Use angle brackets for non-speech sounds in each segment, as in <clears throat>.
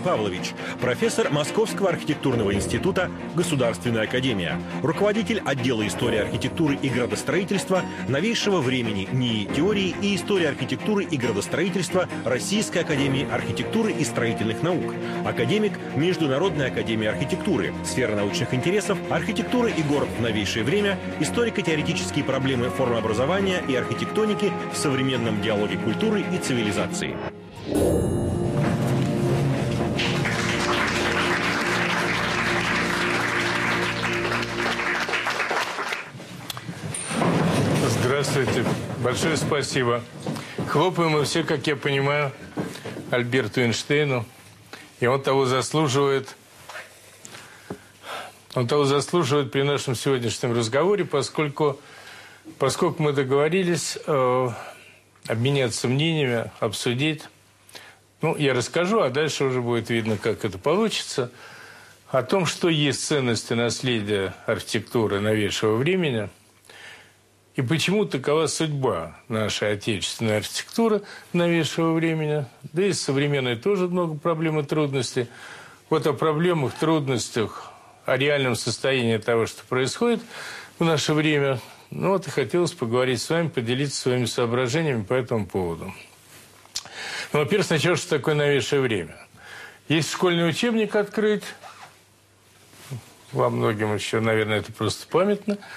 Павлович, профессор Московского архитектурного института Государственная академия, руководитель отдела истории архитектуры и градостроительства новейшего времени НИИ теории и истории архитектуры и градостроительства Российской академии архитектуры и строительных наук, академик Международной академии архитектуры, сфера научных интересов, архитектура и город в новейшее время, историко-теоретические проблемы формообразования и архитектоники в современном диалоге культуры и цивилизации. Большое спасибо. Хлопаем мы все, как я понимаю, Альберту Эйнштейну. И он того заслуживает. Он того заслуживает при нашем сегодняшнем разговоре, поскольку, поскольку мы договорились э, обменяться мнениями, обсудить. Ну, я расскажу, а дальше уже будет видно, как это получится. О том, что есть ценности наследия архитектуры новейшего времени – и почему такова судьба нашей отечественной архитектуры новейшего времени? Да и современной тоже много проблем и трудностей. Вот о проблемах, трудностях, о реальном состоянии того, что происходит в наше время, ну вот и хотелось поговорить с вами, поделиться своими соображениями по этому поводу. Ну, во-первых, сначала, что такое новейшее время? Есть школьный учебник открыть, во многим еще, наверное, это просто памятно –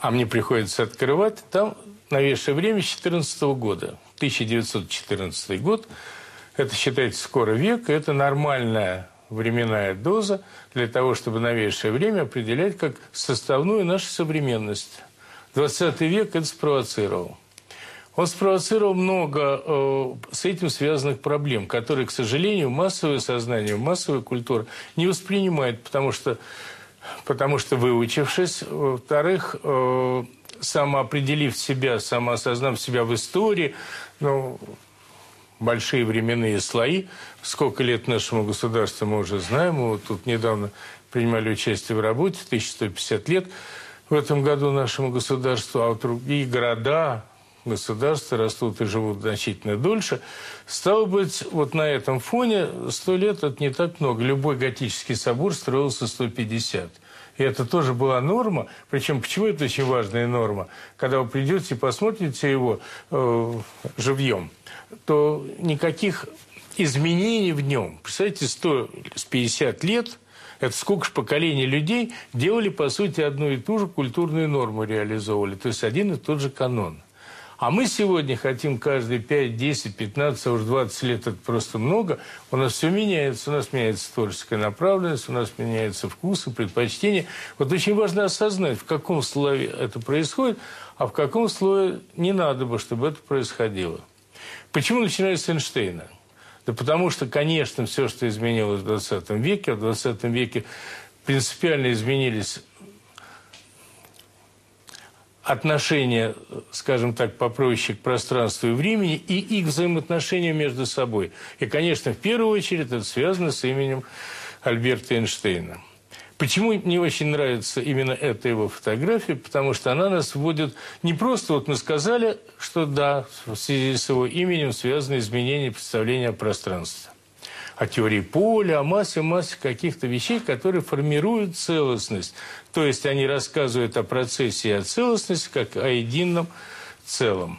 а мне приходится открывать, там новейшее время 14 года, 1914 год. Это считается скоро век, это нормальная временная доза для того, чтобы новейшее время определять как составную нашу современность. 20 век это спровоцировал. Он спровоцировал много э, с этим связанных проблем, которые, к сожалению, массовое сознание, массовая культура не воспринимает, потому что потому что выучившись, во-вторых, э, самоопределив себя, самоосознав себя в истории, ну, большие временные слои, сколько лет нашему государству мы уже знаем, мы вот тут недавно принимали участие в работе, 1150 лет в этом году нашему государству, а другие города, государства растут и живут значительно дольше. Стало быть, вот на этом фоне 100 лет – это не так много. Любой готический собор строился 150. И это тоже была норма. Причем, почему это очень важная норма? Когда вы придете и посмотрите его э, живьем, то никаких изменений в нем. Представляете, 150 лет – это сколько же поколений людей делали, по сути, одну и ту же культурную норму реализовывали. То есть один и тот же канон. А мы сегодня хотим каждые 5, 10, 15, а уж 20 лет это просто много. У нас все меняется. У нас меняется творческая направленность, у нас меняются вкусы, предпочтения. Вот очень важно осознать, в каком слое это происходит, а в каком слое не надо бы, чтобы это происходило. Почему начинаю с Эйнштейна? Да потому что, конечно, все, что изменилось в 20 веке, а в 20 веке принципиально изменились отношения, скажем так, попроще к пространству и времени и их взаимоотношения между собой. И, конечно, в первую очередь это связано с именем Альберта Эйнштейна. Почему мне очень нравится именно эта его фотография? Потому что она нас вводит... Не просто вот мы сказали, что да, в связи с его именем связаны изменения представления о пространстве о теории поля, о массе, массе каких-то вещей, которые формируют целостность. То есть они рассказывают о процессе и о целостности как о едином целом.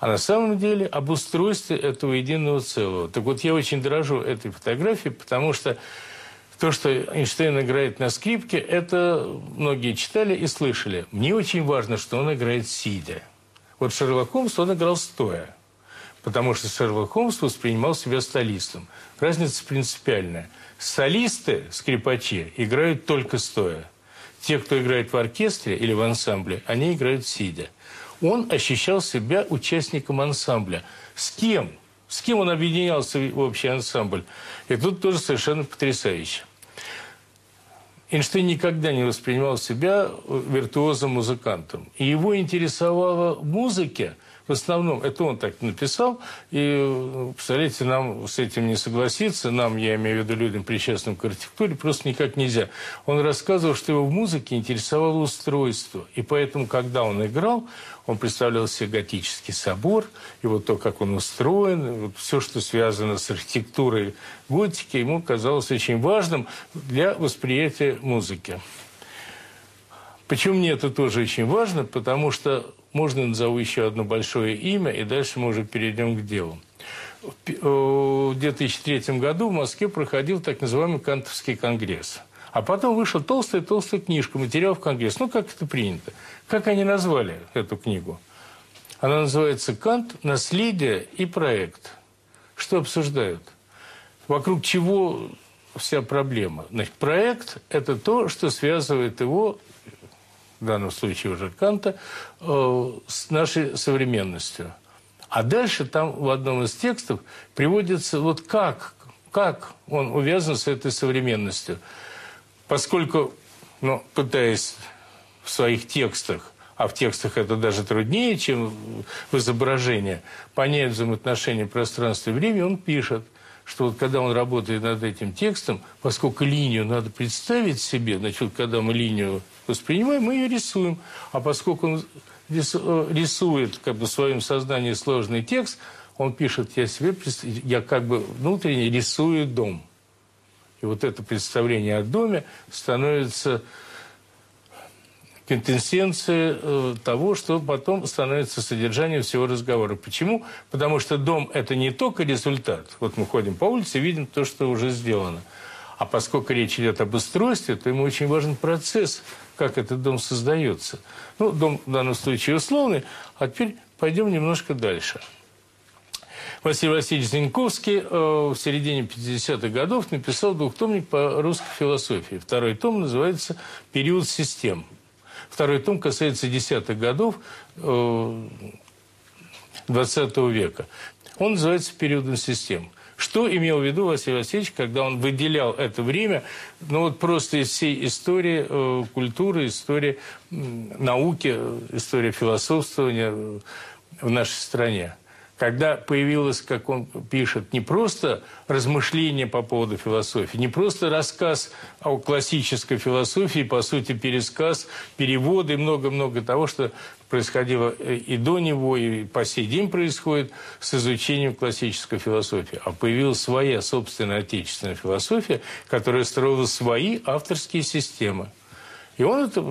А на самом деле об устройстве этого единого целого. Так вот, я очень дорожу этой фотографией, потому что то, что Эйнштейн играет на скрипке, это многие читали и слышали. Мне очень важно, что он играет сидя. Вот Шерлок Холмс, он играл стоя потому что Шерлок Холмс воспринимал себя столистом. Разница принципиальная. Солисты, скрипачи, играют только стоя. Те, кто играет в оркестре или в ансамбле, они играют сидя. Он ощущал себя участником ансамбля. С кем? С кем он объединялся в общий ансамбль? И тут тоже совершенно потрясающе. Эйнштейн никогда не воспринимал себя виртуозом-музыкантом. И его интересовала музыка – В основном это он так написал, и, представляете, нам с этим не согласиться, нам, я имею в виду людям, причастным к архитектуре, просто никак нельзя. Он рассказывал, что его в музыке интересовало устройство, и поэтому, когда он играл, он представлял себе готический собор, и вот то, как он устроен, вот все, что связано с архитектурой готики, ему казалось очень важным для восприятия музыки. Почему мне это тоже очень важно? Потому что можно назову еще одно большое имя, и дальше мы уже перейдем к делу. В 2003 году в Москве проходил так называемый Кантовский конгресс. А потом вышла толстая-толстая книжка «Материал в конгресс». Ну, как это принято. Как они назвали эту книгу? Она называется «Кант. Наследие и проект». Что обсуждают? Вокруг чего вся проблема? Значит, проект – это то, что связывает его в данном случае уже Канта, э, с нашей современностью. А дальше там в одном из текстов приводится вот как, как он увязан с этой современностью. Поскольку, ну, пытаясь в своих текстах, а в текстах это даже труднее, чем в изображении, понять взаимоотношения пространства и времени, он пишет – что вот когда он работает над этим текстом, поскольку линию надо представить себе, значит, когда мы линию воспринимаем, мы ее рисуем. А поскольку он э, рисует как бы в своем сознании сложный текст, он пишет, я себе, я как бы внутренне рисую дом. И вот это представление о доме становится квинтэссенция э, того, что потом становится содержанием всего разговора. Почему? Потому что дом – это не только результат. Вот мы ходим по улице, видим то, что уже сделано. А поскольку речь идет об устройстве, то ему очень важен процесс, как этот дом создается. Ну, дом в данном случае условный. А теперь пойдем немножко дальше. Василий Васильевич Зиньковский э, в середине 50-х годов написал двухтомник по русской философии. Второй том называется «Период систем». Второй том касается десятых годов XX э, века. Он называется «Периодом систем». Что имел в виду Василий Васильевич, когда он выделял это время, ну вот просто из всей истории э, культуры, истории э, науки, истории философствования в нашей стране? Когда появилось, как он пишет, не просто размышление по поводу философии, не просто рассказ о классической философии, по сути, пересказ, переводы и много-много того, что происходило и до него, и по сей день происходит с изучением классической философии. А появилась своя собственная отечественная философия, которая строила свои авторские системы. И он это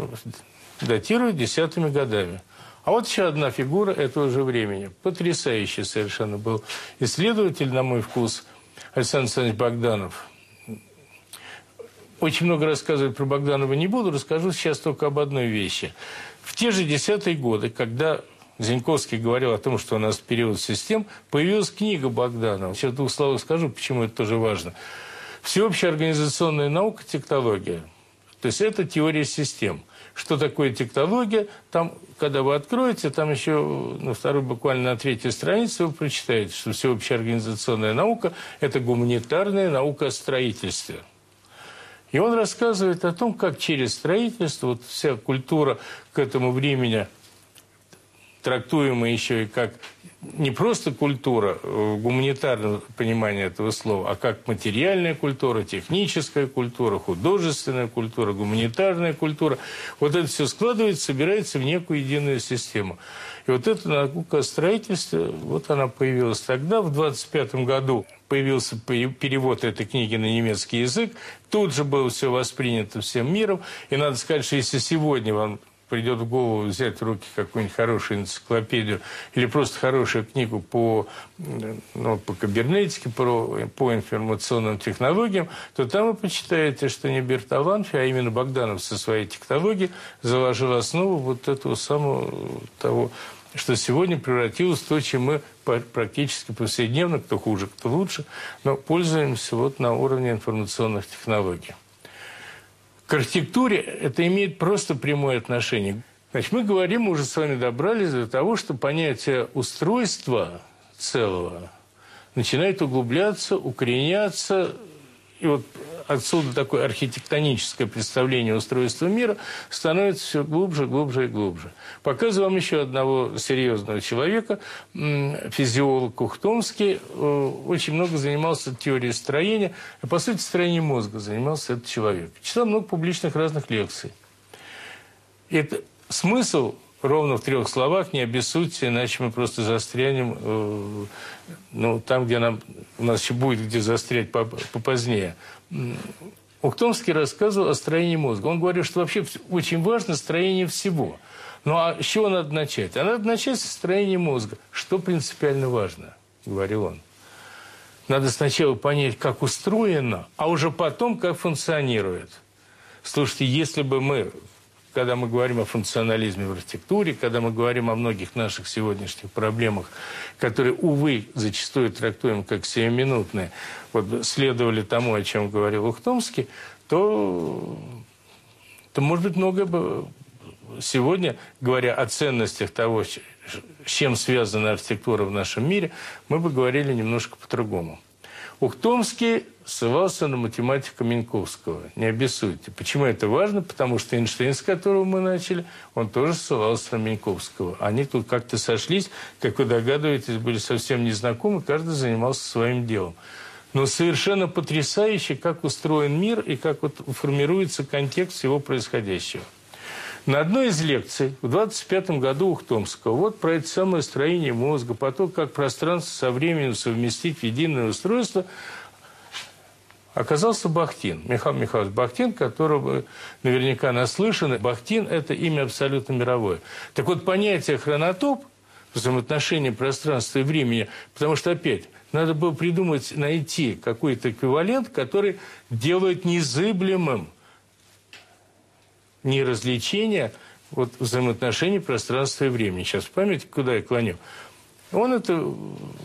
датирует десятыми годами. А вот еще одна фигура этого же времени. Потрясающий совершенно был исследователь, на мой вкус, Александр Александрович Богданов. Очень много рассказывать про Богданова не буду, расскажу сейчас только об одной вещи. В те же десятые годы, когда Зиньковский говорил о том, что у нас период систем, появилась книга Богданова. Сейчас в двух словах скажу, почему это тоже важно. Всеобщая организационная наука – технология. То есть это теория систем – что такое тектология. Там, когда вы откроете, там еще на второй, буквально на третьей странице вы прочитаете, что всеобщая организационная наука – это гуманитарная наука о строительстве. И он рассказывает о том, как через строительство, вот вся культура к этому времени трактуемая еще и как не просто культура в гуманитарном понимании этого слова, а как материальная культура, техническая культура, художественная культура, гуманитарная культура. Вот это все складывается, собирается в некую единую систему. И вот эта наука о строительстве, вот она появилась тогда, в 25 году появился перевод этой книги на немецкий язык, тут же было все воспринято всем миром, и надо сказать, что если сегодня вам придет в голову взять в руки какую-нибудь хорошую энциклопедию или просто хорошую книгу по, ну, по кибернетике, по, по информационным технологиям, то там вы почитаете, что не Берталанфи, а именно Богданов со своей технологией заложил основу вот этого самого того, что сегодня превратилось в то, чем мы практически повседневно, кто хуже, кто лучше, но пользуемся вот на уровне информационных технологий. К архитектуре это имеет просто прямое отношение. Значит, мы говорим, мы уже с вами добрались до того, что понятие устройства целого начинает углубляться, укореняться и вот отсюда такое архитектоническое представление устройства мира становится все глубже, глубже и глубже. Показываю вам еще одного серьезного человека, физиолог Ухтомский, э, очень много занимался теорией строения, и, по сути, строением мозга занимался этот человек. Читал много публичных разных лекций. Это смысл ровно в трех словах, не обессудьте, иначе мы просто застрянем э, ну, там, где нам, у нас еще будет где застрять попозднее. Ухтомский рассказывал о строении мозга. Он говорил, что вообще очень важно строение всего. Ну а с чего надо начать? А надо начать со строения мозга. Что принципиально важно, говорил он. Надо сначала понять, как устроено, а уже потом, как функционирует. Слушайте, если бы мы когда мы говорим о функционализме в архитектуре, когда мы говорим о многих наших сегодняшних проблемах, которые, увы, зачастую трактуем как сиюминутные, вот следовали тому, о чем говорил Ухтомский, то, то может быть, многое бы сегодня, говоря о ценностях того, с чем связана архитектура в нашем мире, мы бы говорили немножко по-другому. Ухтомский ссылался на математика Минковского. Не обессудьте. Почему это важно? Потому что Эйнштейн, с которого мы начали, он тоже ссылался на Минковского. Они тут как-то сошлись, как вы догадываетесь, были совсем незнакомы, каждый занимался своим делом. Но совершенно потрясающе, как устроен мир и как вот формируется контекст всего происходящего. На одной из лекций в 25 году Ухтомского вот про это самое строение мозга, потом как пространство со временем совместить в единое устройство, оказался Бахтин, Михаил Михайлович Бахтин, которого наверняка наслышаны. Бахтин – это имя абсолютно мировое. Так вот, понятие хронотоп, взаимоотношения пространства и времени, потому что, опять, надо было придумать, найти какой-то эквивалент, который делает незыблемым не развлечение, вот взаимоотношений пространства и времени. Сейчас память, куда я клоню. Он это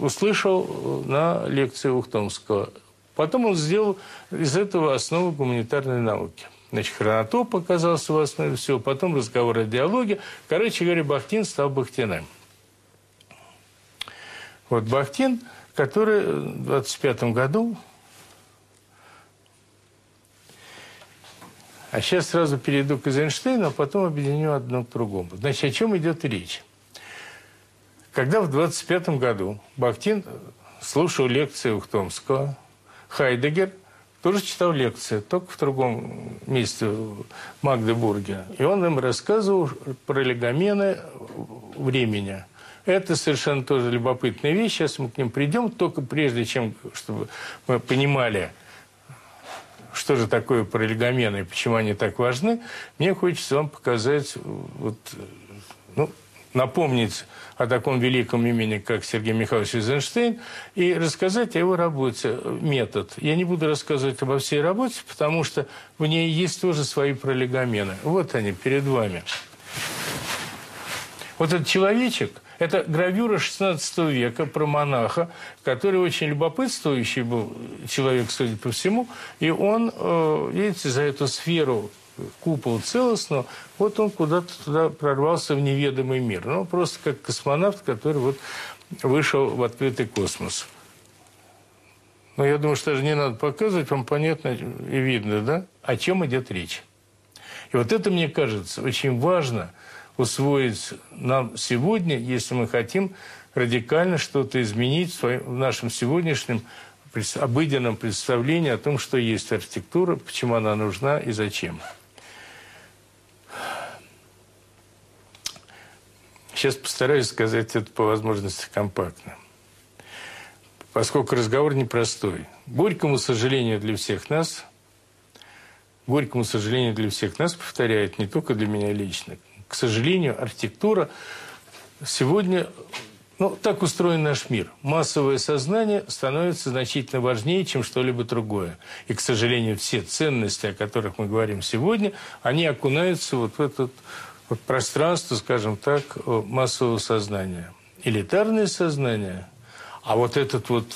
услышал на лекции Ухтомского. Потом он сделал из этого основу гуманитарной науки. Значит, хронотоп оказался в основе всего, потом разговор о диалоге. Короче говоря, Бахтин стал Бахтиным. Вот Бахтин, который в 25 году А сейчас сразу перейду к Эйзенштейну, а потом объединю одно к другому. Значит, о чем идет речь? Когда в 25 году Бахтин слушал лекции Ухтомского, Хайдегер тоже читал лекции, только в другом месте, в Магдебурге. И он им рассказывал про легомены времени. Это совершенно тоже любопытная вещь. Сейчас мы к ним придем, только прежде чем, чтобы мы понимали – что же такое параллеломены и почему они так важны, мне хочется вам показать, вот, ну, напомнить о таком великом имени, как Сергей Михайлович Эйзенштейн, и рассказать о его работе «Метод». Я не буду рассказывать обо всей работе, потому что в ней есть тоже свои пролегомены. Вот они перед вами. Вот этот человечек – это гравюра XVI века про монаха, который очень любопытствующий был человек, судя по всему. И он, э, видите, за эту сферу купол целостного, вот он куда-то туда прорвался в неведомый мир. Ну, просто как космонавт, который вот вышел в открытый космос. Но я думаю, что даже не надо показывать, вам понятно и видно, да, о чем идет речь. И вот это, мне кажется, очень важно – усвоить нам сегодня, если мы хотим радикально что-то изменить в нашем сегодняшнем обыденном представлении о том, что есть архитектура, почему она нужна и зачем. Сейчас постараюсь сказать это по возможности компактно. Поскольку разговор непростой. Горькому сожалению для всех нас, горькому сожалению для всех нас, повторяет не только для меня лично, к сожалению, архитектура сегодня ну, так устроен наш мир. Массовое сознание становится значительно важнее, чем что-либо другое. И, к сожалению, все ценности, о которых мы говорим сегодня, они окунаются вот в это вот пространство, скажем так, массового сознания. Элитарное сознание, а вот этот вот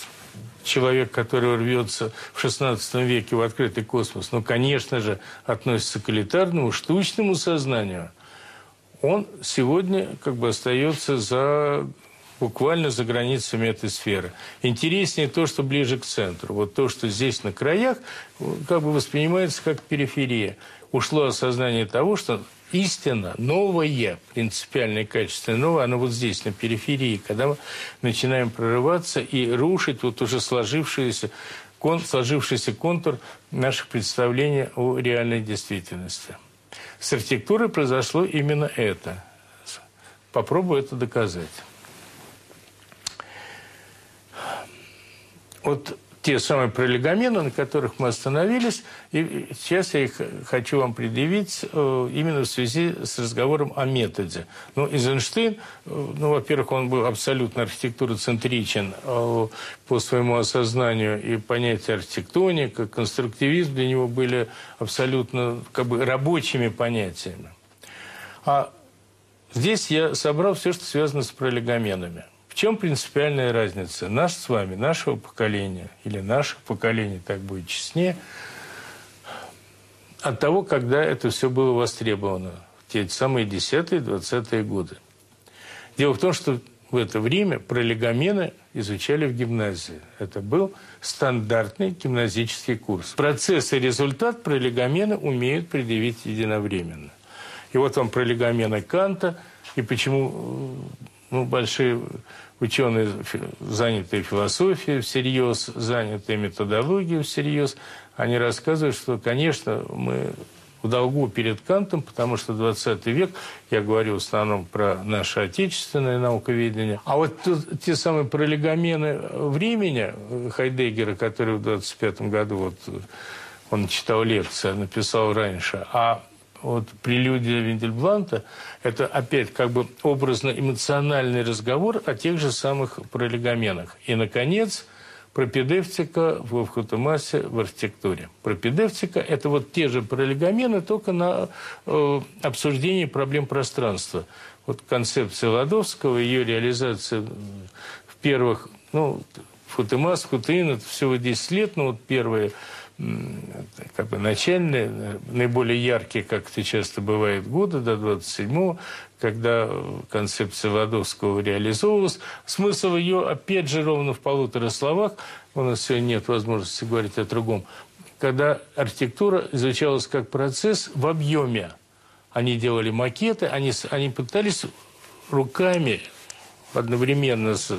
человек, который рвется в XVI веке в открытый космос, ну, конечно же, относится к элитарному, штучному сознанию – он сегодня как бы остается за буквально за границами этой сферы. Интереснее то, что ближе к центру. Вот то, что здесь на краях, как бы воспринимается как периферия. Ушло осознание того, что истина новое, принципиальное качество новое, оно вот здесь, на периферии, когда мы начинаем прорываться и рушить вот уже сложившиеся сложившийся контур наших представлений о реальной действительности. С архитектурой произошло именно это. Попробую это доказать. Вот те самые пролегомены, на которых мы остановились. И сейчас я их хочу вам предъявить э, именно в связи с разговором о методе. Ну, Эйзенштейн, э, ну, во-первых, он был абсолютно архитектуроцентричен э, по своему осознанию, и понятие архитектоника, конструктивизм для него были абсолютно как бы рабочими понятиями. А здесь я собрал все, что связано с пролегоменами. В чем принципиальная разница? Наш с вами, нашего поколения, или наших поколений, так будет честнее, от того, когда это все было востребовано, в те самые 10-е, 20-е годы. Дело в том, что в это время пролегомены изучали в гимназии. Это был стандартный гимназический курс. Процесс и результат пролегомены умеют предъявить единовременно. И вот вам пролегомены Канта, и почему ну, большие ученые, занятые философией всерьез, занятые методологией всерьез, они рассказывают, что, конечно, мы в долгу перед Кантом, потому что 20 век, я говорю в основном про наше отечественное науковедение, а вот тут, те самые пролегомены времени Хайдеггера, который в 25 году, вот он читал лекции, написал раньше, а вот прелюдия Виндельбланта – это опять как бы образно-эмоциональный разговор о тех же самых пролегоменах. И, наконец, пропедевтика в Вовхутумасе в архитектуре. Пропедевтика – это вот те же пролегомены, только на э, обсуждении проблем пространства. Вот концепция Ладовского, ее реализация в первых, ну, Футемас, Футеин – это всего 10 лет, но вот первые – как бы начальные, наиболее яркие, как это часто бывает, годы до 27-го, когда концепция Ладовского реализовывалась. Смысл ее, опять же, ровно в полутора словах, у нас сегодня нет возможности говорить о другом, когда архитектура изучалась как процесс в объеме. Они делали макеты, они, они пытались руками одновременно с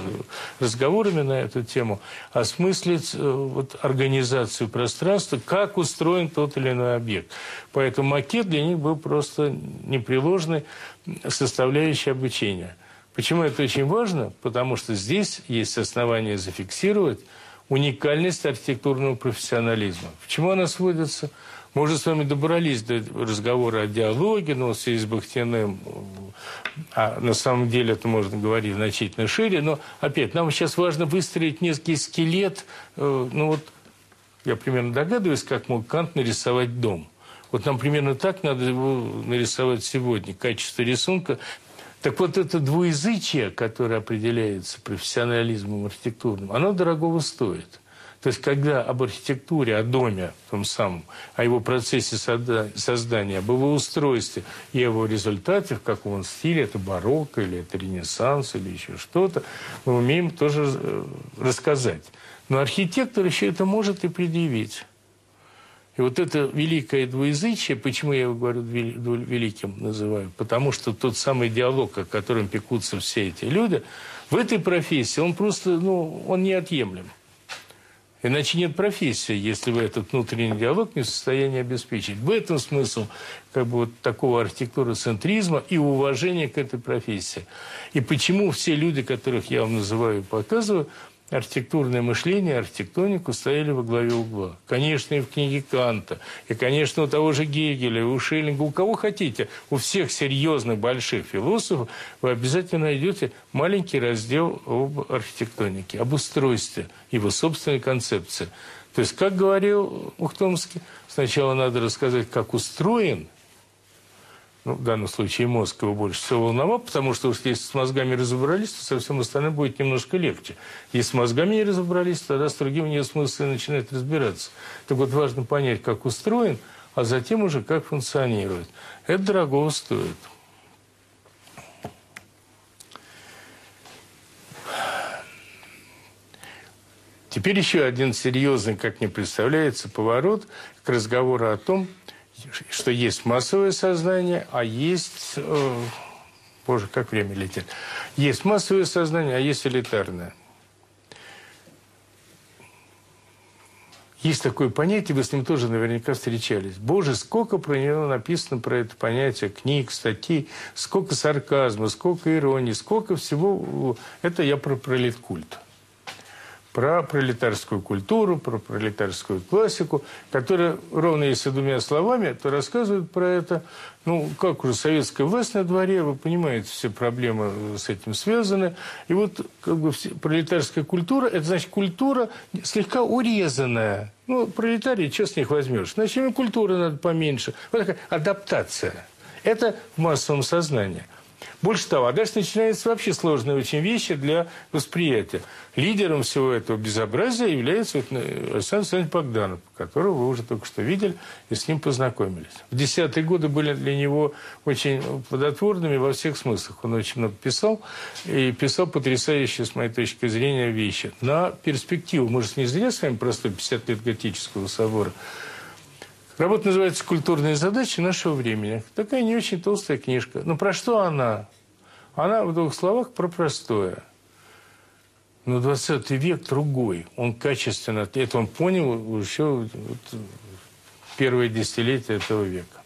разговорами на эту тему, осмыслить э, вот, организацию пространства, как устроен тот или иной объект. Поэтому макет для них был просто непреложной составляющей обучения. Почему это очень важно? Потому что здесь есть основания зафиксировать уникальность архитектурного профессионализма. К чему она сводится? Мы уже с вами добрались до разговора о диалоге, но в связи с Бахтиным, а на самом деле это можно говорить значительно шире, но опять, нам сейчас важно выстроить некий скелет, э, ну вот я примерно догадываюсь, как мог Кант нарисовать дом. Вот нам примерно так надо его нарисовать сегодня. Качество рисунка. Так вот, это двуязычие, которое определяется профессионализмом архитектурным, оно дорогого стоит. То есть, когда об архитектуре, о доме том самом, о его процессе создания, об его устройстве и его результате, в каком он стиле, это барокко или это ренессанс или еще что-то, мы умеем тоже э, рассказать. Но архитектор еще это может и предъявить. И вот это великое двуязычие, почему я его говорю великим называю, потому что тот самый диалог, о котором пекутся все эти люди, в этой профессии, он просто, ну, он неотъемлем. Иначе нет профессии, если вы этот внутренний диалог не в состоянии обеспечить. В этом смысл как бы вот такого архитектуроцентризма и уважения к этой профессии. И почему все люди, которых я вам называю и показываю, архитектурное мышление, архитектонику стояли во главе угла. Конечно, и в книге Канта, и, конечно, у того же Гегеля, у Шеллинга, у кого хотите, у всех серьезных больших философов вы обязательно найдете маленький раздел об архитектонике, об устройстве, его собственной концепции. То есть, как говорил Ухтомский, сначала надо рассказать, как устроен – ну, в данном случае мозг его больше всего волновал, потому что уж если с мозгами разобрались, то со всем остальным будет немножко легче. Если с мозгами не разобрались, тогда с другим нет смысла начинать разбираться. Так вот, важно понять, как устроен, а затем уже как функционирует. Это дорого стоит. Теперь еще один серьезный, как мне представляется, поворот к разговору о том, что есть массовое сознание, а есть... Э, боже, как время летит. Есть массовое сознание, а есть элитарное. Есть такое понятие, вы с ним тоже наверняка встречались. Боже, сколько про него написано, про это понятие, книг, статей, сколько сарказма, сколько иронии, сколько всего. Это я про пролеткульт про пролетарскую культуру, про пролетарскую классику, которая, ровно если двумя словами, то рассказывает про это, ну, как уже советская власть на дворе, вы понимаете, все проблемы с этим связаны. И вот как бы пролетарская культура, это значит культура слегка урезанная. Ну, пролетарии, что с них возьмешь? Значит, им культуры надо поменьше. Вот такая адаптация. Это в массовом сознании. Больше того, а дальше начинаются вообще сложные очень вещи для восприятия. Лидером всего этого безобразия является вот э, Александр Александрович Богданов, которого вы уже только что видели и с ним познакомились. В десятые годы были для него очень плодотворными во всех смыслах. Он очень много писал, и писал потрясающие, с моей точки зрения, вещи. На перспективу, может, не зря с вами простой 50 лет готического собора, Работа называется «Культурные задачи нашего времени». Такая не очень толстая книжка. Но про что она? Она, в двух словах, про простое. Но 20 век другой. Он качественно... Это он понял еще вот, первые десятилетия этого века.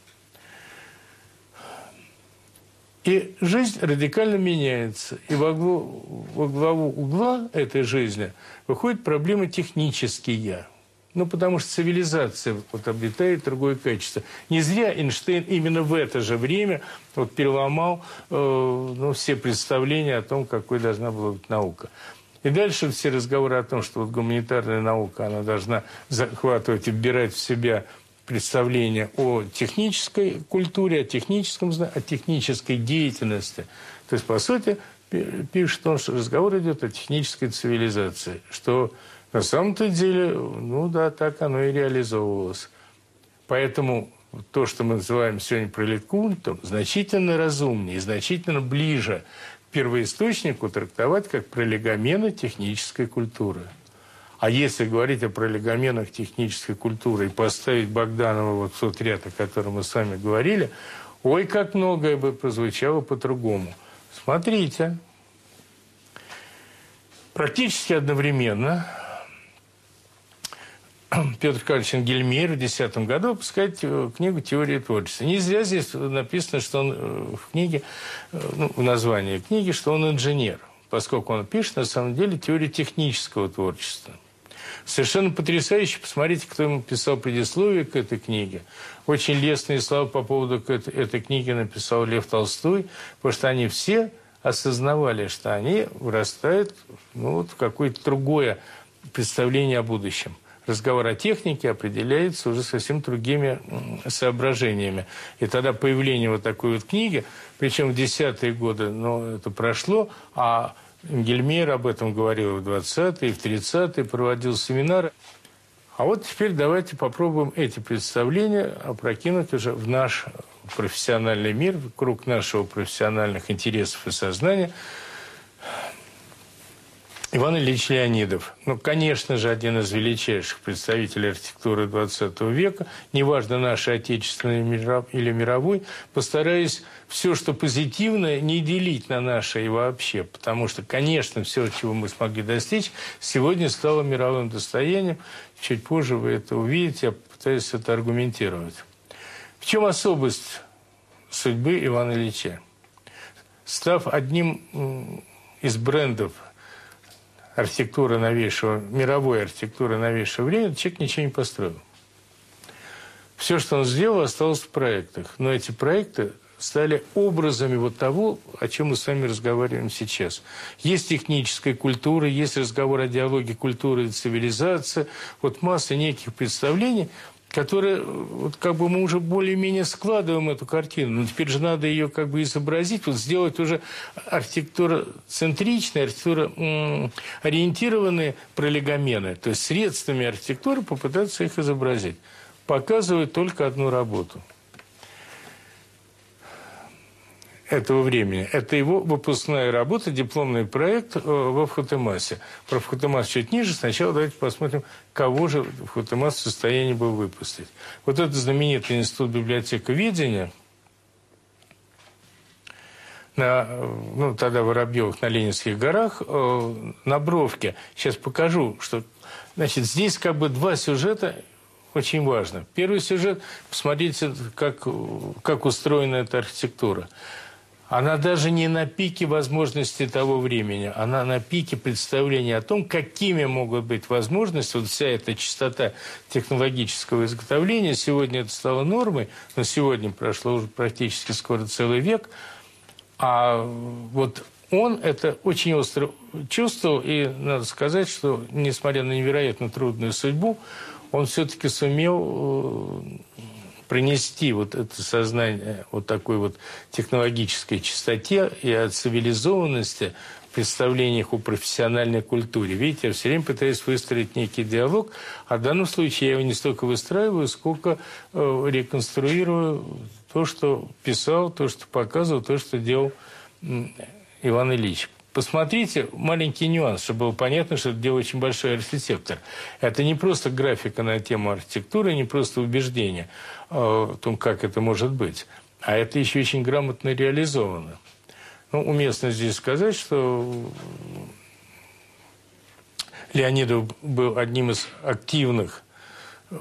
И жизнь радикально меняется. И во главу, во главу угла этой жизни выходят проблемы технические – ну, потому что цивилизация вот, обретает другое качество. Не зря Эйнштейн именно в это же время вот, переломал э, ну, все представления о том, какой должна была быть наука. И дальше все разговоры о том, что вот гуманитарная наука, она должна захватывать и вбирать в себя представление о технической культуре, о техническом о технической деятельности. То есть, по сути, пишет он, что разговор идет о технической цивилизации, что на самом-то деле, ну да, так оно и реализовывалось. Поэтому то, что мы называем сегодня пролеткультом, значительно разумнее, значительно ближе к первоисточнику трактовать как пролегомены технической культуры. А если говорить о пролегоменах технической культуры и поставить Богданова вот в тот ряд, о котором мы с вами говорили, ой, как многое бы прозвучало по-другому. Смотрите, практически одновременно <clears throat> Петр Карлович Энгельмейр в 2010 году выпускает э, книгу «Теория творчества». Не зря здесь написано, что он э, в книге, э, ну, в названии книги, что он инженер, поскольку он пишет, на самом деле, теорию технического творчества. Совершенно потрясающе. Посмотрите, кто ему писал предисловие к этой книге. Очень лестные слова по поводу этой книги написал Лев Толстой, потому что они все осознавали, что они вырастают ну, вот, в какое-то другое представление о будущем разговор о технике определяется уже совсем другими соображениями. И тогда появление вот такой вот книги, причем в десятые годы, ну, это прошло, а Гельмейр об этом говорил в 20-е, в 30-е, проводил семинары. А вот теперь давайте попробуем эти представления опрокинуть уже в наш профессиональный мир, в круг нашего профессиональных интересов и сознания – Иван Ильич Леонидов. Ну, конечно же, один из величайших представителей архитектуры XX века, неважно, нашей отечественной или мировой, постараюсь все, что позитивное, не делить на наше и вообще, потому что, конечно, все, чего мы смогли достичь, сегодня стало мировым достоянием. Чуть позже вы это увидите, я пытаюсь это аргументировать. В чем особость судьбы Ивана Ильича? Став одним из брендов архитектуры новейшего, мировой архитектуры новейшего времени, человек ничего не построил. Все, что он сделал, осталось в проектах. Но эти проекты стали образами вот того, о чем мы с вами разговариваем сейчас. Есть техническая культура, есть разговор о диалоге культуры и цивилизации, вот масса неких представлений – которая, вот как бы мы уже более-менее складываем эту картину, но теперь же надо ее как бы изобразить, вот сделать уже архитектура центричная, архитектура ориентированные пролегомены, то есть средствами архитектуры попытаться их изобразить. Показывают только одну работу. Этого времени. Это его выпускная работа, дипломный проект э, во Вхотемасе. Про Вхотемас чуть ниже. Сначала давайте посмотрим, кого же Вхотемас в состоянии был выпустить. Вот это знаменитый институт библиотековедения на, ну, тогда Воробьевых на Ленинских горах, э, на Бровке. Сейчас покажу, что... Значит, здесь как бы два сюжета очень важно. Первый сюжет, посмотрите, как, как устроена эта архитектура. Она даже не на пике возможностей того времени, она на пике представления о том, какими могут быть возможности. Вот вся эта частота технологического изготовления, сегодня это стало нормой, но сегодня прошло уже практически скоро целый век. А вот он это очень остро чувствовал, и надо сказать, что, несмотря на невероятно трудную судьбу, он все-таки сумел э, принести вот это сознание вот такой вот технологической чистоте и от цивилизованности представлениях о профессиональной культуре. Видите, я все время пытаюсь выстроить некий диалог, а в данном случае я его не столько выстраиваю, сколько э, реконструирую то, что писал, то, что показывал, то, что делал Иван Ильич. Посмотрите маленький нюанс, чтобы было понятно, что это дело очень большой архитектор. Это не просто графика на тему архитектуры, не просто убеждение о том, как это может быть, а это еще очень грамотно реализовано. Ну, уместно здесь сказать, что Леонидов был одним из активных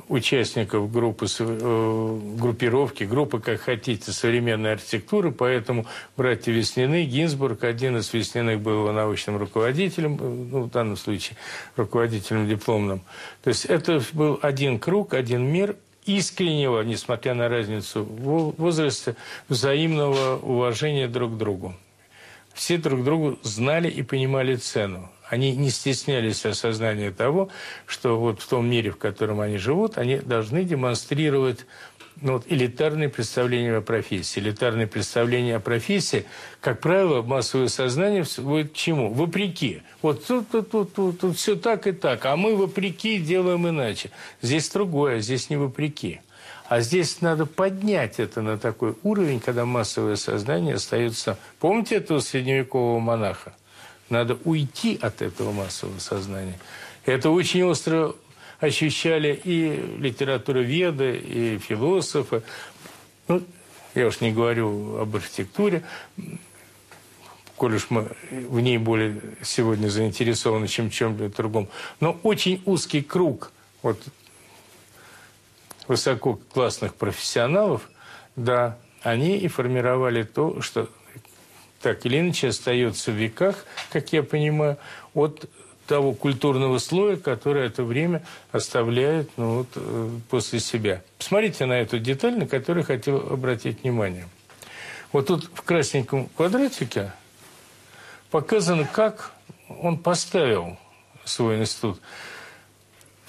участников группы, э, группировки, группы, как хотите, современной архитектуры, поэтому братья Веснины, Гинзбург, один из Весниных был его научным руководителем, э, ну, в данном случае руководителем дипломным. То есть это был один круг, один мир искреннего, несмотря на разницу в возрасте, взаимного уважения друг к другу. Все друг другу знали и понимали цену. Они не стеснялись осознания того, что вот в том мире, в котором они живут, они должны демонстрировать ну, вот, элитарные представления о профессии. Элитарные представления о профессии, как правило, массовое сознание будет к чему? Вопреки. Вот тут, тут, тут, тут, тут все так и так, а мы вопреки делаем иначе. Здесь другое, здесь не вопреки. А здесь надо поднять это на такой уровень, когда массовое сознание остается... Помните этого средневекового монаха? Надо уйти от этого массового сознания. Это очень остро ощущали и литературоведы, и философы. Ну, я уж не говорю об архитектуре, коль уж мы в ней более сегодня заинтересованы, чем в чем-либо другом. Но очень узкий круг вот, высококлассных профессионалов, да, они и формировали то, что так или иначе остается в веках, как я понимаю, от того культурного слоя, который это время оставляет ну, вот, э, после себя. Посмотрите на эту деталь, на которую хотел обратить внимание. Вот тут в красненьком квадратике показано, как он поставил свой институт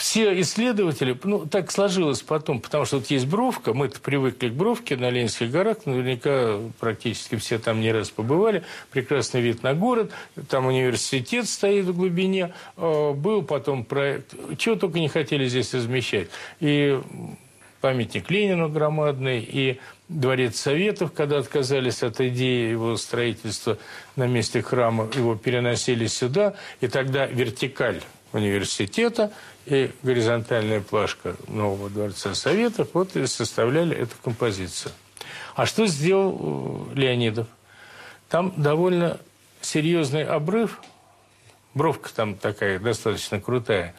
все исследователи, ну, так сложилось потом, потому что вот есть Бровка, мы-то привыкли к Бровке на Ленинских горах, наверняка практически все там не раз побывали, прекрасный вид на город, там университет стоит в глубине, э, был потом проект, чего только не хотели здесь размещать, и памятник Ленину громадный, и Дворец Советов, когда отказались от идеи его строительства на месте храма, его переносили сюда, и тогда вертикаль университета и горизонтальная плашка нового Дворца Советов вот и составляли эту композицию. А что сделал э, Леонидов? Там довольно серьезный обрыв, бровка там такая достаточно крутая,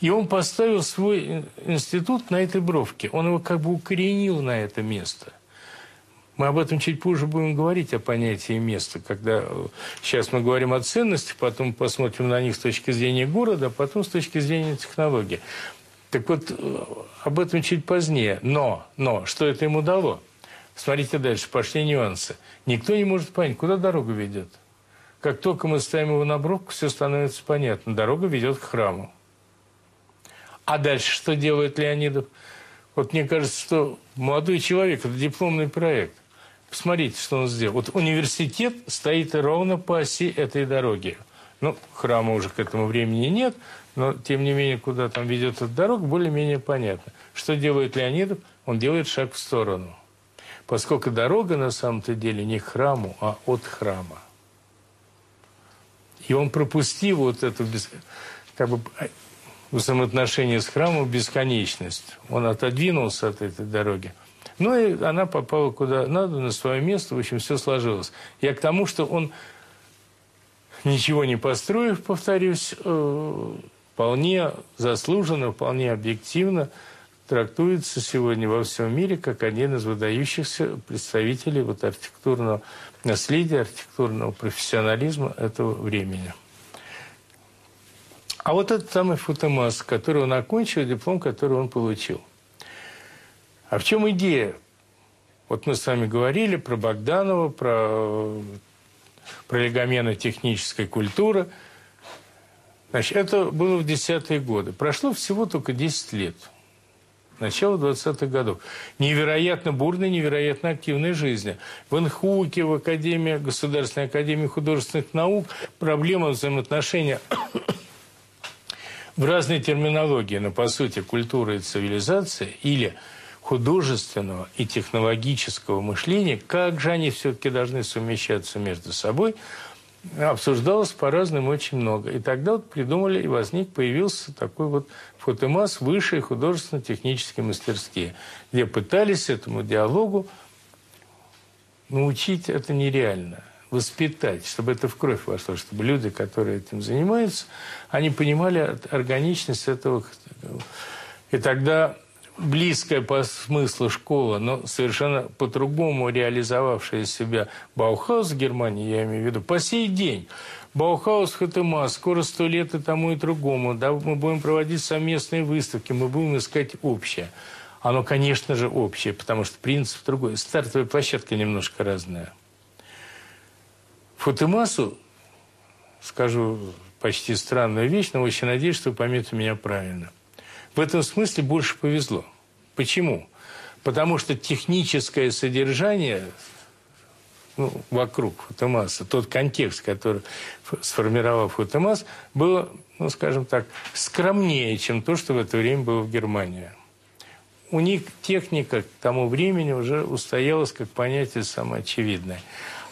и он поставил свой институт на этой бровке. Он его как бы укоренил на это место. Мы об этом чуть позже будем говорить, о понятии места, когда э, сейчас мы говорим о ценностях, потом посмотрим на них с точки зрения города, а потом с точки зрения технологии. Так вот, э, об этом чуть позднее. Но, но, что это ему дало? Смотрите дальше, пошли нюансы. Никто не может понять, куда дорога ведет. Как только мы ставим его на бровку, все становится понятно. Дорога ведет к храму. А дальше что делает Леонидов? Вот мне кажется, что молодой человек – это дипломный проект. Посмотрите, что он сделал. Вот университет стоит ровно по оси этой дороги. Ну, храма уже к этому времени нет, но, тем не менее, куда там ведет эта дорога, более-менее понятно. Что делает Леонидов? Он делает шаг в сторону. поскольку дорога на самом-то деле не к храму, а от храма. И он пропустил вот эту без, как бы, взаимоотношение с храмом бесконечность. Он отодвинулся от этой дороги. Ну и она попала куда надо, на свое место. В общем, все сложилось. Я к тому, что он, ничего не построив, повторюсь, э, вполне заслуженно, вполне объективно трактуется сегодня во всем мире как один из выдающихся представителей вот архитектурного наследия, архитектурного профессионализма этого времени. А вот этот самый фотомас, который он окончил, диплом, который он получил. А в чем идея? Вот мы с вами говорили про Богданова, про, про легомена технической культуры. Значит, это было в десятые годы. Прошло всего только 10 лет. Начало 20-х годов. Невероятно бурной, невероятно активной жизни. В Инхуке, в Академии, Государственной Академии художественных наук проблема взаимоотношения <coughs> в разной терминологии, но по сути культура и цивилизация или – художественного и технологического мышления, как же они все-таки должны совмещаться между собой, обсуждалось по-разному очень много. И тогда вот придумали, и возник, появился такой вот фотомасс высшие художественно-технические мастерские, где пытались этому диалогу научить это нереально воспитать, чтобы это в кровь вошло, чтобы люди, которые этим занимаются, они понимали органичность этого. И тогда близкая по смыслу школа, но совершенно по-другому реализовавшая себя Баухаус в Германии, я имею в виду, по сей день. Баухаус, ВХУТЕМАС, скоро сто лет и тому и другому. Да, мы будем проводить совместные выставки, мы будем искать общее. Оно, конечно же, общее, потому что принцип другой. Стартовая площадка немножко разная. ВХУТЕМАСу, скажу почти странную вещь, но очень надеюсь, что вы поймете меня правильно – в этом смысле больше повезло. Почему? Потому что техническое содержание ну, вокруг фотомасса, тот контекст, который сформировал фотомасс, было, ну, скажем так, скромнее, чем то, что в это время было в Германии. У них техника к тому времени уже устоялась как понятие самоочевидное.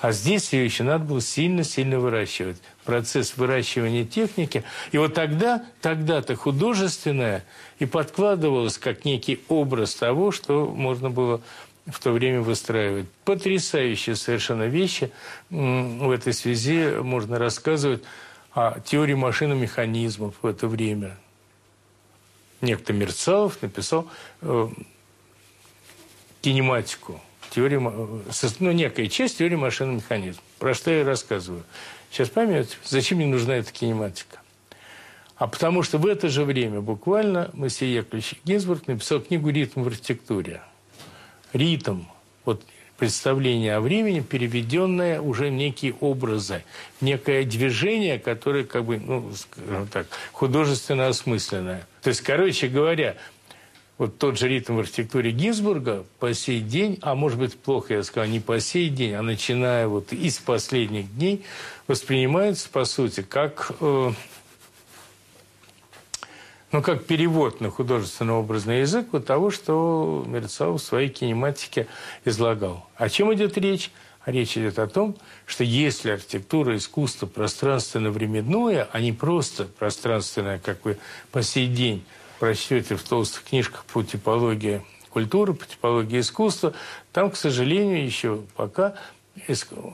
А здесь ее еще надо было сильно-сильно выращивать. Процесс выращивания техники. И вот тогда, тогда-то художественное и подкладывалось как некий образ того, что можно было в то время выстраивать. Потрясающие совершенно вещи. В этой связи можно рассказывать о теории машин механизмов в это время. Некто Мерцалов написал э, кинематику теория, ну, некая часть теории машинного механизма. Про что я рассказываю. Сейчас поймете, зачем мне нужна эта кинематика. А потому что в это же время буквально Моисей Яковлевич Гинзбург написал книгу «Ритм в архитектуре». Ритм, вот представление о времени, переведенное уже в некие образы, некое движение, которое как бы, ну, скажем так, художественно осмысленное. То есть, короче говоря, вот тот же ритм в архитектуре Гинзбурга по сей день, а может быть плохо я сказал, не по сей день, а начиная вот из последних дней, воспринимается по сути как, э, ну, как перевод на художественно-образный язык вот того, что Мерцау в своей кинематике излагал. О чем идет речь? Речь идет о том, что если архитектура, искусство пространственно-временное, а не просто пространственное, как вы по сей день прочтете в толстых книжках по типологии культуры, по типологии искусства, там, к сожалению, еще пока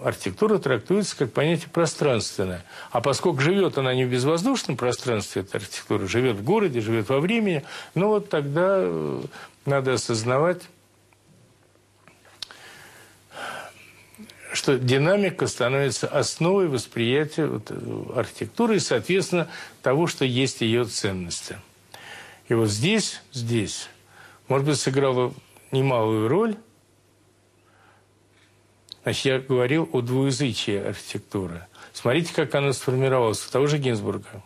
архитектура трактуется как понятие пространственное. А поскольку живет она не в безвоздушном пространстве, эта архитектура живет в городе, живет во времени, ну вот тогда э, надо осознавать, что динамика становится основой восприятия э, архитектуры и, соответственно, того, что есть ее ценности. И вот здесь, здесь, может быть, сыграла немалую роль. Значит, я говорил о двуязычии архитектуры. Смотрите, как она сформировалась у того же Гинзбурга.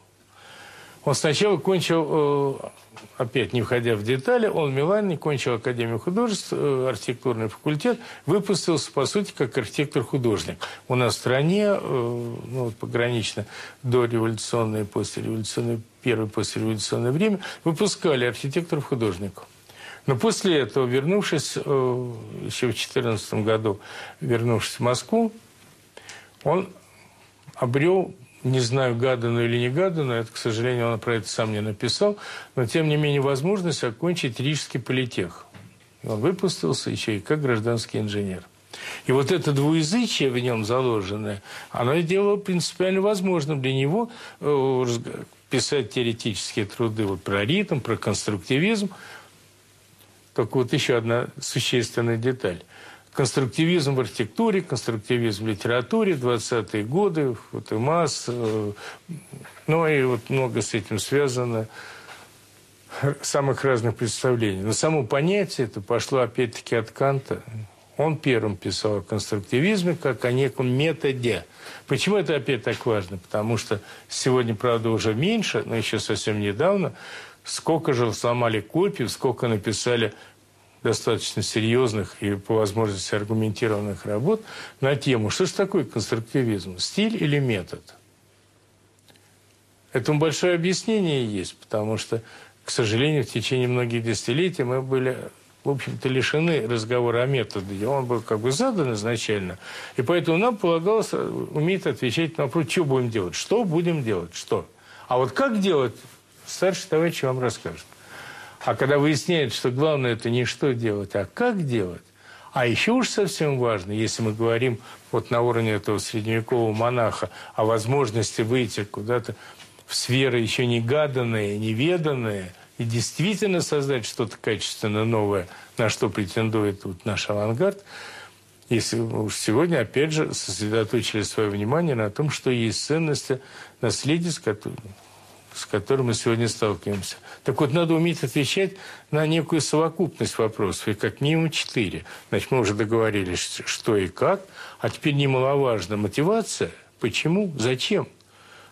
Он сначала кончил, э, опять не входя в детали, он в Милане кончил Академию художеств, э, архитектурный факультет, выпустился, по сути, как архитектор-художник. У нас в стране, э, ну, погранично дореволюционное, послереволюционное, первое послереволюционное время, выпускали архитекторов-художников. Но после этого, вернувшись еще в 2014 году, вернувшись в Москву, он обрел, не знаю, гаданную или не гаданную, это, к сожалению, он про это сам не написал, но, тем не менее, возможность окончить Рижский политех. Он выпустился еще и как гражданский инженер. И вот это двуязычие в нем заложенное, оно делало принципиально возможным для него э, писать теоретические труды вот про ритм, про конструктивизм. Только вот еще одна существенная деталь. Конструктивизм в архитектуре, конструктивизм в литературе, 20-е годы, вот и масс, э, ну и вот много с этим связано самых разных представлений. Но само понятие это пошло опять-таки от Канта. Он первым писал о конструктивизме как о неком методе. Почему это опять так важно? Потому что сегодня, правда, уже меньше, но еще совсем недавно, сколько же сломали копий, сколько написали достаточно серьезных и, по возможности, аргументированных работ на тему, что же такое конструктивизм, стиль или метод. Этому большое объяснение есть, потому что, к сожалению, в течение многих десятилетий мы были в общем-то, лишены разговора о методе. Он был как бы задан изначально. И поэтому нам полагалось э, уметь отвечать на вопрос, что будем делать, что будем делать, что. А вот как делать, старший товарищ вам расскажет. А когда выясняет, что главное это не что делать, а как делать, а еще уж совсем важно, если мы говорим вот на уровне этого средневекового монаха о возможности выйти куда-то в сферы еще не гаданные, неведанные, и действительно создать что-то качественно новое, на что претендует вот наш авангард, если уж сегодня, опять же, сосредоточили свое внимание на том, что есть ценности наследия, с которым, мы сегодня сталкиваемся. Так вот, надо уметь отвечать на некую совокупность вопросов, и как минимум четыре. Значит, мы уже договорились, что и как, а теперь немаловажно мотивация, почему, зачем.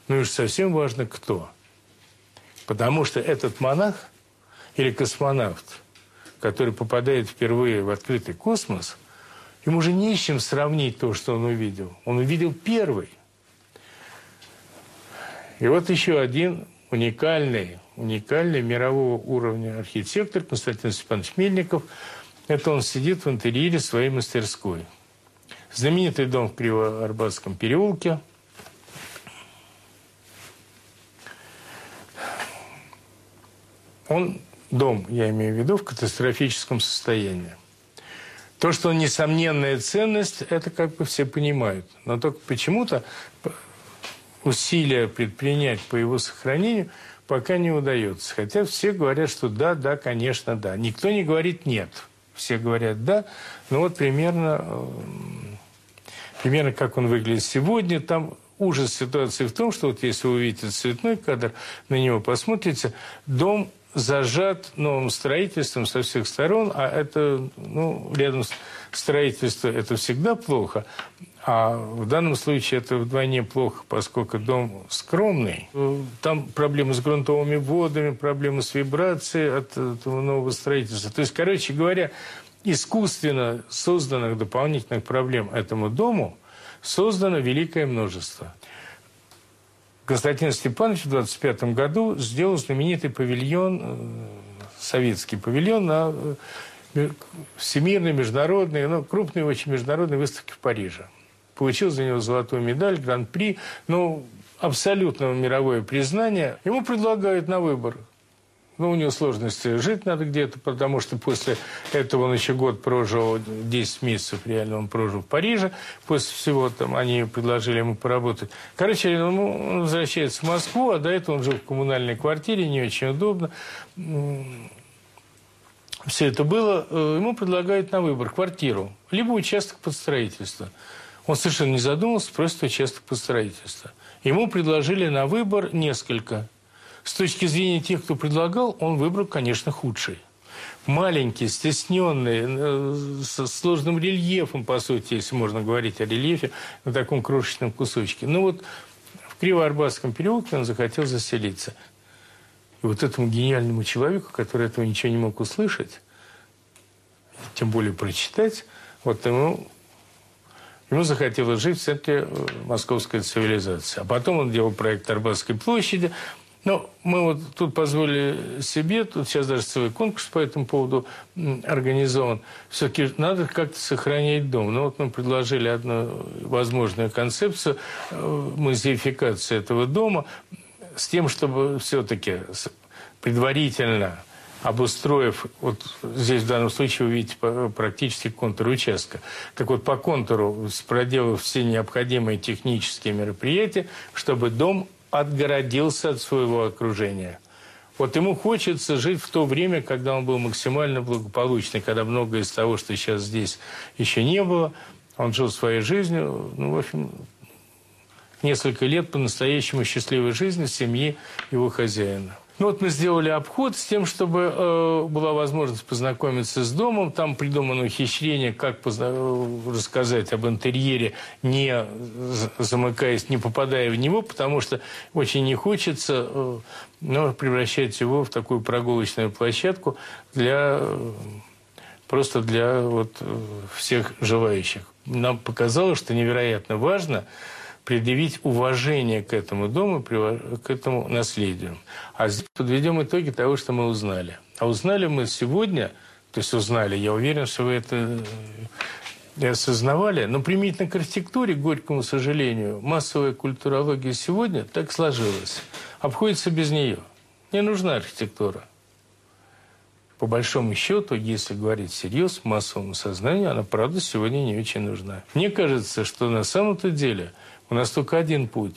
Ну и уж совсем важно, кто – Потому что этот монах или космонавт, который попадает впервые в открытый космос, ему уже не с чем сравнить то, что он увидел. Он увидел первый. И вот еще один уникальный, уникальный мирового уровня архитектор Константин Степанович Мельников. Это он сидит в интерьере своей мастерской. Знаменитый дом в Кривоарбатском переулке – он, дом, я имею в виду, в катастрофическом состоянии. То, что он несомненная ценность, это как бы все понимают. Но только почему-то усилия предпринять по его сохранению пока не удается. Хотя все говорят, что да, да, конечно, да. Никто не говорит нет. Все говорят да. Но вот примерно, э, примерно как он выглядит сегодня, там ужас ситуации в том, что вот если вы увидите цветной кадр, на него посмотрите, дом зажат новым строительством со всех сторон, а это, ну, рядом с строительством это всегда плохо, а в данном случае это вдвойне плохо, поскольку дом скромный. Там проблемы с грунтовыми водами, проблемы с вибрацией от этого нового строительства. То есть, короче говоря, искусственно созданных дополнительных проблем этому дому создано великое множество. Константин Степанович в 25 году сделал знаменитый павильон, э, советский павильон на э, всемирной, международной, ну, крупной очень международной выставке в Париже. Получил за него золотую медаль, гран-при, ну, абсолютно мировое признание. Ему предлагают на выбор ну, у него сложности жить надо где-то, потому что после этого он еще год прожил, 10 месяцев реально он прожил в Париже. После всего там они предложили ему поработать. Короче, он возвращается в Москву, а до этого он жил в коммунальной квартире, не очень удобно. Все это было. Э, ему предлагают на выбор квартиру, либо участок под строительство. Он совершенно не задумывался, просто участок под строительство. Ему предложили на выбор несколько с точки зрения тех, кто предлагал, он выбрал, конечно, худший. Маленький, стесненный, э, с сложным рельефом, по сути, если можно говорить о рельефе, на таком крошечном кусочке. Ну вот в Кривоарбатском переулке он захотел заселиться. И вот этому гениальному человеку, который этого ничего не мог услышать, тем более прочитать, вот ему Ему захотелось жить в центре э, московской цивилизации. А потом он делал проект Арбатской площади, Ну, мы вот тут позволили себе, тут сейчас даже целый конкурс по этому поводу организован. Все-таки надо как-то сохранять дом. Ну, вот мы предложили одну возможную концепцию э, музеификации этого дома с тем, чтобы все-таки предварительно обустроив, вот здесь в данном случае вы видите практически контур участка. Так вот, по контуру, проделав все необходимые технические мероприятия, чтобы дом отгородился от своего окружения. Вот ему хочется жить в то время, когда он был максимально благополучный, когда многое из того, что сейчас здесь еще не было, он жил своей жизнью, ну, в общем, несколько лет по-настоящему счастливой жизни семьи его хозяина. Ну вот мы сделали обход с тем, чтобы э, была возможность познакомиться с домом. Там придумано ухищрение, как позна- рассказать об интерьере, не замыкаясь, не попадая в него, потому что очень не хочется э, ну, превращать его в такую прогулочную площадку для э, просто для вот, э, всех желающих. Нам показалось, что невероятно важно – предъявить уважение к этому дому, к этому наследию. А здесь подведем итоги того, что мы узнали. А узнали мы сегодня, то есть узнали, я уверен, что вы это э, осознавали, но применительно к архитектуре, к горькому сожалению, массовая культурология сегодня так сложилась. Обходится без нее. Не нужна архитектура. По большому счету, если говорить всерьез, массовому сознанию, она, правда, сегодня не очень нужна. Мне кажется, что на самом-то деле – у нас только один путь.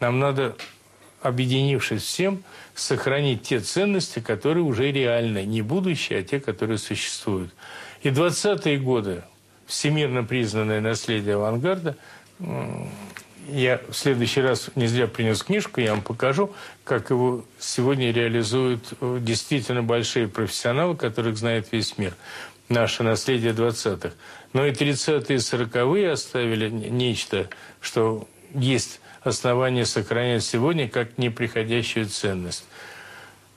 Нам надо, объединившись всем, сохранить те ценности, которые уже реальны, не будущее, а те, которые существуют. И 20-е годы, всемирно признанное наследие авангарда, я в следующий раз не зря принес книжку, я вам покажу, как его сегодня реализуют э, действительно большие профессионалы, которых знает весь мир. Наше наследие 20-х. Но и 30-е и 40-е оставили нечто, что есть основания сохранять сегодня как неприходящую ценность.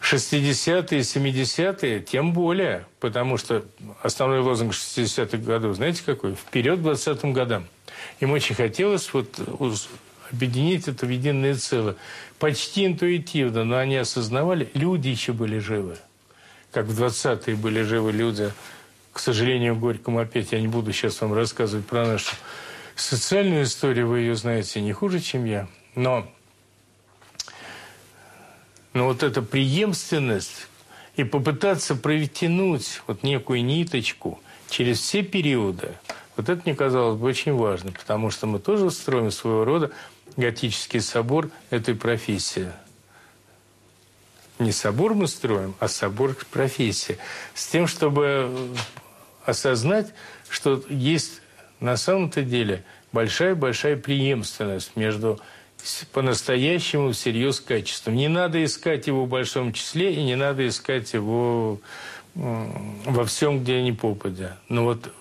60-е, 70-е тем более, потому что основной лозунг 60-х годов, знаете какой? Вперед к 20-м годам. Им очень хотелось вот объединить это в единое целое. Почти интуитивно, но они осознавали, люди еще были живы. Как в 20-е были живы люди к сожалению, Горькому опять я не буду сейчас вам рассказывать про нашу социальную историю, вы ее знаете не хуже, чем я. Но, но вот эта преемственность и попытаться протянуть вот некую ниточку через все периоды, вот это мне казалось бы очень важно, потому что мы тоже строим своего рода готический собор этой профессии – не собор мы строим, а собор профессии. С тем, чтобы осознать, что есть на самом-то деле большая-большая преемственность между по-настоящему всерьез качеством. Не надо искать его в большом числе, и не надо искать его во всем, где они попадя. Но вот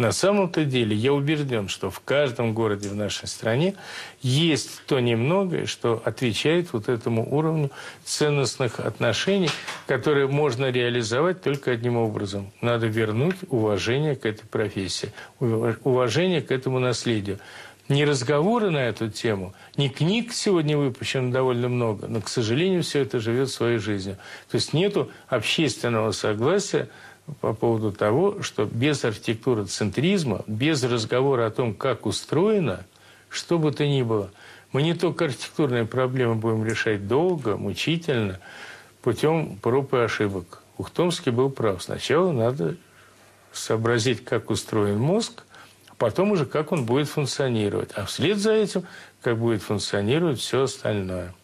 на самом-то деле я убежден, что в каждом городе в нашей стране есть то немногое, что отвечает вот этому уровню ценностных отношений, которые можно реализовать только одним образом. Надо вернуть уважение к этой профессии, уважение к этому наследию. Не разговоры на эту тему, ни книг сегодня выпущено довольно много, но, к сожалению, все это живет своей жизнью. То есть нету общественного согласия по поводу того, что без архитектуры центризма, без разговора о том, как устроено, что бы то ни было, мы не только архитектурные проблемы будем решать долго, мучительно, путем проб и ошибок. Ухтомский был прав. Сначала надо сообразить, как устроен мозг, а потом уже, как он будет функционировать. А вслед за этим, как будет функционировать все остальное.